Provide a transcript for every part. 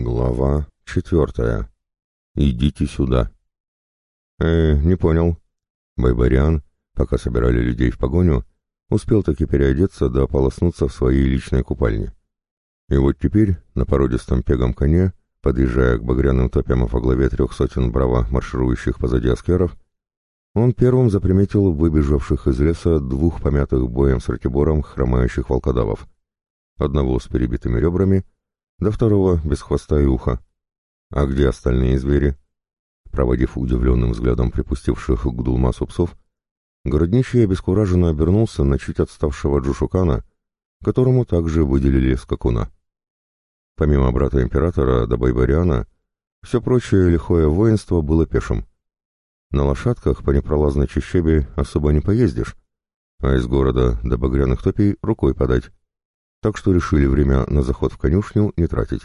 Глава четвертая. Идите сюда. Э, не понял. Байбариан, пока собирали людей в погоню, успел таки переодеться да ополоснуться в своей личной купальне. И вот теперь, на породистом пегом коне, подъезжая к багряным топям во главе трех сотен браво марширующих позади аскеров, он первым заприметил выбежавших из леса двух помятых боем с ратибором хромающих волкодавов. Одного с перебитыми ребрами — до второго без хвоста и уха. А где остальные звери? Проводив удивленным взглядом припустивших к Дулмасу псов, городничий обескураженно обернулся на чуть отставшего Джушукана, которому также выделили скакуна. Помимо брата императора до Байбариана, все прочее лихое воинство было пешим. На лошадках по непролазной чащебе особо не поездишь, а из города до багряных топий рукой подать так что решили время на заход в конюшню не тратить.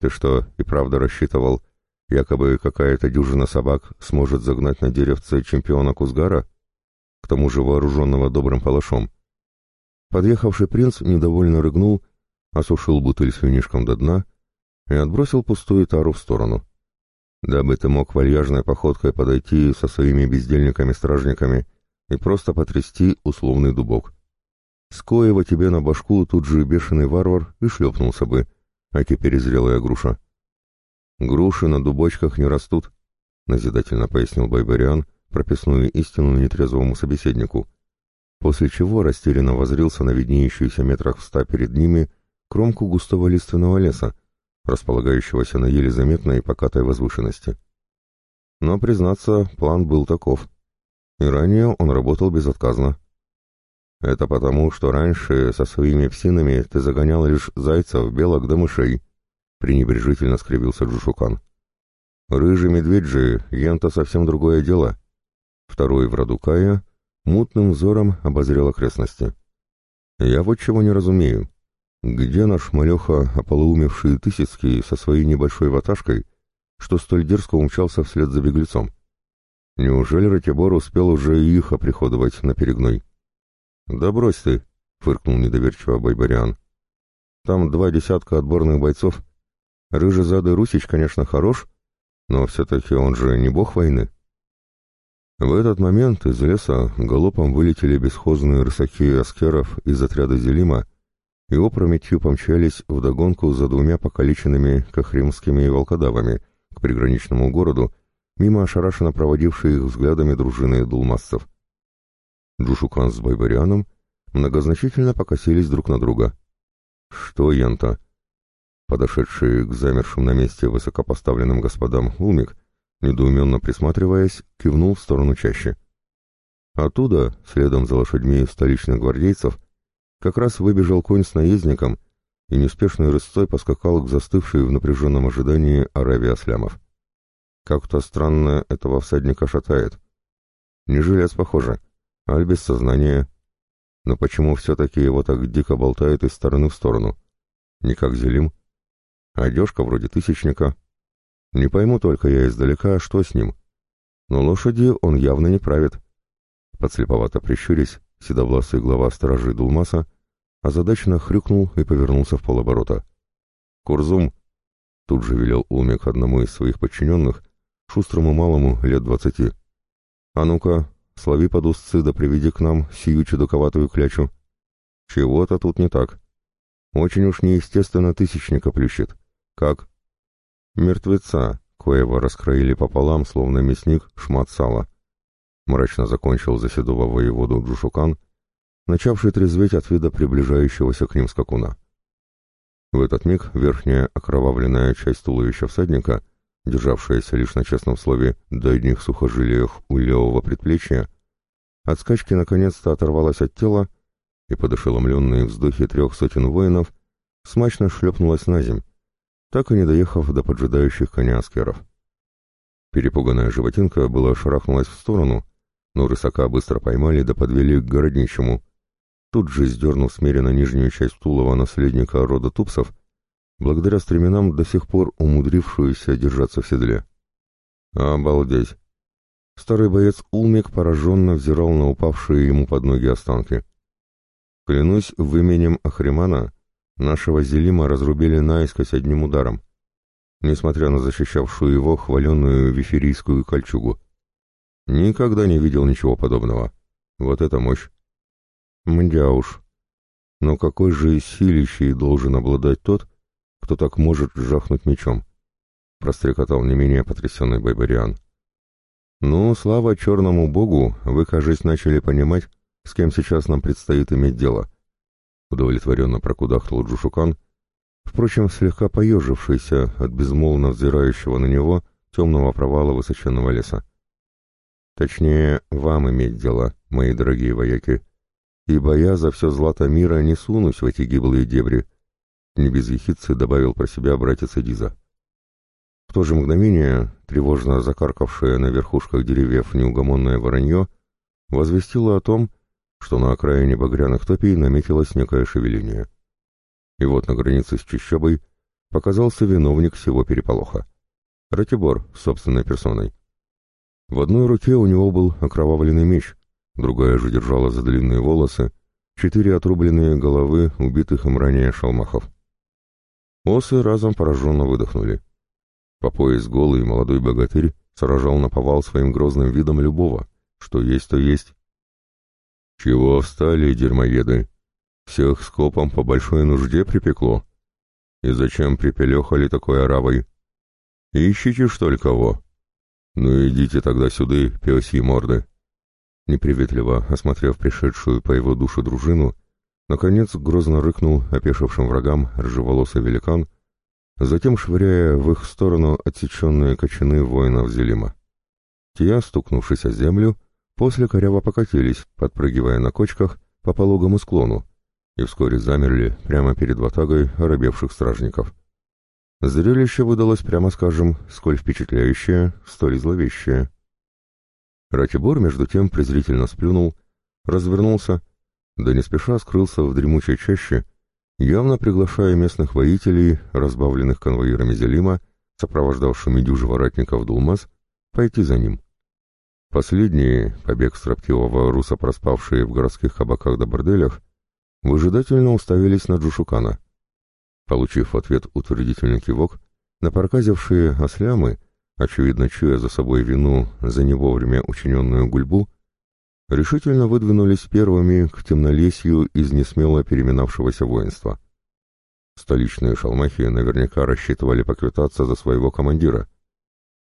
Ты что, и правда рассчитывал, якобы какая-то дюжина собак сможет загнать на деревце чемпиона Кузгара, к тому же вооруженного добрым палашом? Подъехавший принц недовольно рыгнул, осушил бутыль с винишком до дна и отбросил пустую тару в сторону. Дабы ты мог вальяжной походкой подойти со своими бездельниками-стражниками и просто потрясти условный дубок. Скоева тебе на башку тут же бешеный варвар и шлепнулся бы, а теперь зрелая груша. «Груши на дубочках не растут», — назидательно пояснил Байбариан прописную истину нетрезвому собеседнику, после чего растерянно возрился на виднеющуюся метрах в ста перед ними кромку густого лиственного леса, располагающегося на еле заметной покатой возвышенности. Но, признаться, план был таков. И ранее он работал безотказно. Это потому, что раньше со своими псинами ты загонял лишь зайцев, белок да мышей, — пренебрежительно скривился Джушукан. Рыжий медведь же, ента совсем другое дело. Второй в роду Кая мутным взором обозрел окрестности. Я вот чего не разумею. Где наш малеха, ополоумевший Тысяцкий со своей небольшой ваташкой, что столь дерзко умчался вслед за беглецом? Неужели Ратибор успел уже и их оприходовать на перегной? «Да брось ты», — фыркнул недоверчиво Байбариан. «Там два десятка отборных бойцов. Рыжезадый Русич, конечно, хорош, но все-таки он же не бог войны». В этот момент из леса галопом вылетели бесхозные рысаки аскеров из отряда Зелима и опрометью помчались вдогонку за двумя покалеченными кахримскими волкодавами к приграничному городу, мимо ошарашенно проводившей их взглядами дружины дулмассов. Джушукан с Байбарианом многозначительно покосились друг на друга. «Что, Янта?» Подошедший к замершим на месте высокопоставленным господам Улмик, недоуменно присматриваясь, кивнул в сторону чаще. Оттуда, следом за лошадьми столичных гвардейцев, как раз выбежал конь с наездником и неспешной рысцой поскакал к застывшей в напряженном ожидании Аравии Аслямов. Как-то странно этого всадника шатает. Не жилец, похоже. Аль без сознания. Но почему все-таки его так дико болтает из стороны в сторону? Не как Зелим. Одежка вроде тысячника. Не пойму только я издалека, что с ним. Но лошади он явно не правит. Подслеповато прищурясь, седовласый глава сторожи Дулмаса озадаченно хрюкнул и повернулся в полоборота. «Курзум!» — тут же велел Улмик одному из своих подчиненных, шустрому малому лет двадцати. «А ну-ка, Слови под устцы да приведи к нам сию чудаковатую клячу. Чего-то тут не так. Очень уж неестественно тысячника плющит. Как? Мертвеца, коего раскроили пополам, словно мясник, шмат сала. Мрачно закончил за воеводу Джушукан, начавший трезветь от вида приближающегося к ним скакуна. В этот миг верхняя окровавленная часть туловища всадника державшаяся лишь на честном слове до одних сухожилиях у левого предплечья, от скачки наконец-то оторвалась от тела и под ошеломленные вздохи трех сотен воинов смачно шлепнулась на земь, так и не доехав до поджидающих коня аскеров. Перепуганная животинка была шарахнулась в сторону, но рысака быстро поймали да подвели к городничему, тут же сдернув смеренно нижнюю часть тулова наследника рода тупсов, благодаря стременам до сих пор умудрившуюся держаться в седле. Обалдеть! Старый боец Улмик пораженно взирал на упавшие ему под ноги останки. Клянусь в именем Ахримана, нашего Зелима разрубили наискось одним ударом. несмотря на защищавшую его хваленную виферийскую кольчугу. Никогда не видел ничего подобного. Вот это мощь. Мдя уж. Но какой же силищей должен обладать тот, кто так может жахнуть мечом? Прострекотал не менее потрясенный Байбариан. Ну, слава черному богу, вы, кажется, начали понимать, с кем сейчас нам предстоит иметь дело. Удовлетворенно прокудахтал Джушукан, впрочем, слегка поежившийся от безмолвно взирающего на него темного провала высоченного леса. Точнее, вам иметь дело, мои дорогие вояки, ибо я за все злато мира не сунусь в эти гиблые дебри, не без ехидцы добавил про себя братец Эдиза. В то же мгновение тревожно закаркавшее на верхушках деревьев неугомонное воронье возвестило о том, что на окраине багряных топий наметилось некое шевеление. И вот на границе с Чищобой показался виновник всего переполоха. Ратибор, собственной персоной. В одной руке у него был окровавленный меч, другая же держала за длинные волосы четыре отрубленные головы убитых им ранее шалмахов. Осы разом пораженно выдохнули. По пояс голый молодой богатырь сражал на повал своим грозным видом любого, что есть, то есть. «Чего встали, дерьмоеды? Всех скопом по большой нужде припекло? И зачем припелехали такой оравой? Ищите, что ли, кого?» «Ну идите тогда сюда, пёсьи морды!» Неприветливо осмотрев пришедшую по его душу дружину, наконец грозно рыкнул опешившим врагам рыжеволосый великан, затем швыряя в их сторону отсеченные кочаны воинов Зелима. Те, стукнувшись о землю, после коряво покатились, подпрыгивая на кочках по пологому склону, и вскоре замерли прямо перед ватагой оробевших стражников. Зрелище выдалось, прямо скажем, сколь впечатляющее, столь зловещее. Ратибор, между тем, презрительно сплюнул, развернулся, да не спеша скрылся в дремучей чаще, явно приглашая местных воителей, разбавленных конвоирами Зелима, сопровождавшими дюжего ратников Дулмаз, пойти за ним. Последние, побег строптивого руса проспавшие в городских кабаках да борделях, выжидательно уставились на Джушукана — Получив в ответ утвердительный кивок, напорказившие ослямы, очевидно чуя за собой вину за не вовремя учиненную гульбу, решительно выдвинулись первыми к темнолесью из несмело переминавшегося воинства. Столичные шалмахи наверняка рассчитывали поквитаться за своего командира.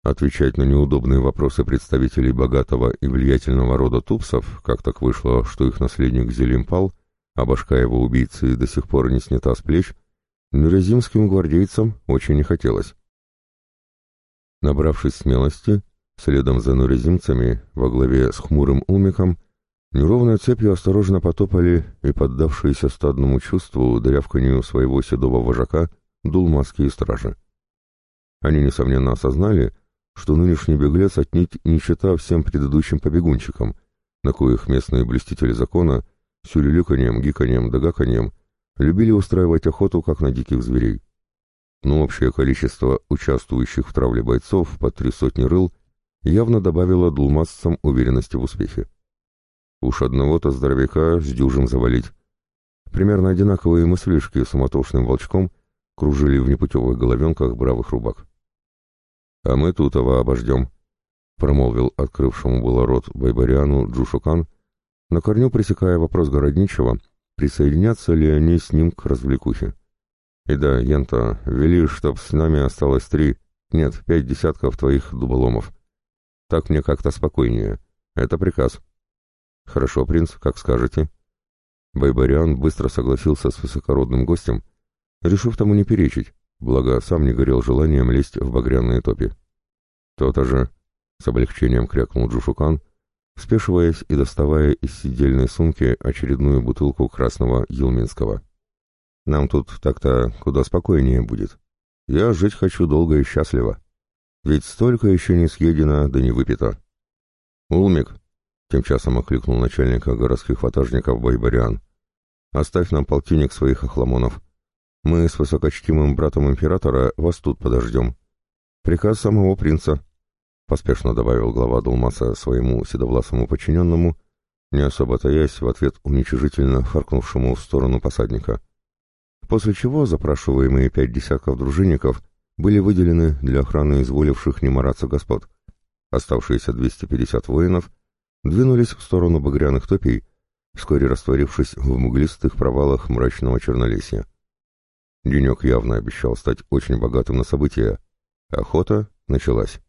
Отвечать на неудобные вопросы представителей богатого и влиятельного рода тупсов, как так вышло, что их наследник Зелим пал, а башка его убийцы до сих пор не снята с плеч, Нурезимским гвардейцам очень не хотелось. Набравшись смелости, следом за нурезимцами во главе с хмурым умиком, неровной цепью осторожно потопали и поддавшиеся стадному чувству дырявканью своего седого вожака дулмасские стражи. Они, несомненно, осознали, что нынешний беглец отнюдь не чита всем предыдущим побегунчикам, на коих местные блюстители закона сюрелюканьем, гиканьем да гаканьем любили устраивать охоту как на диких зверей. Но общее количество участвующих в травле бойцов под три сотни рыл явно добавило дулмасцам уверенности в успехе. Уж одного-то здоровяка с дюжим завалить. Примерно одинаковые мыслишки суматошным волчком кружили в непутевых головенках бравых рубак. «А мы тут его обождем», — промолвил открывшему было рот Байбариану Джушукан, на корню пресекая вопрос городничего — присоединятся ли они с ним к развлекухе. И да, Янта, вели, чтоб с нами осталось три, нет, пять десятков твоих дуболомов. Так мне как-то спокойнее. Это приказ. Хорошо, принц, как скажете. Байбариан быстро согласился с высокородным гостем, решив тому не перечить, благо сам не горел желанием лезть в багряные топи. То-то же, с облегчением крякнул Джушукан, спешиваясь и доставая из сидельной сумки очередную бутылку красного Елминского. «Нам тут так-то куда спокойнее будет. Я жить хочу долго и счастливо. Ведь столько еще не съедено, да не выпито». «Улмик», — тем часом окликнул начальника городских ватажников Байбариан, — «оставь нам полтинник своих охламонов. Мы с высокочтимым братом императора вас тут подождем. Приказ самого принца» поспешно добавил глава Долмаса своему седовласому подчиненному, не особо таясь в ответ уничижительно фаркнувшему в сторону посадника. После чего запрашиваемые пять десятков дружинников были выделены для охраны изволивших не мараться господ. Оставшиеся 250 воинов двинулись в сторону багряных топий, вскоре растворившись в мглистых провалах мрачного чернолесья. Денек явно обещал стать очень богатым на события. Охота началась.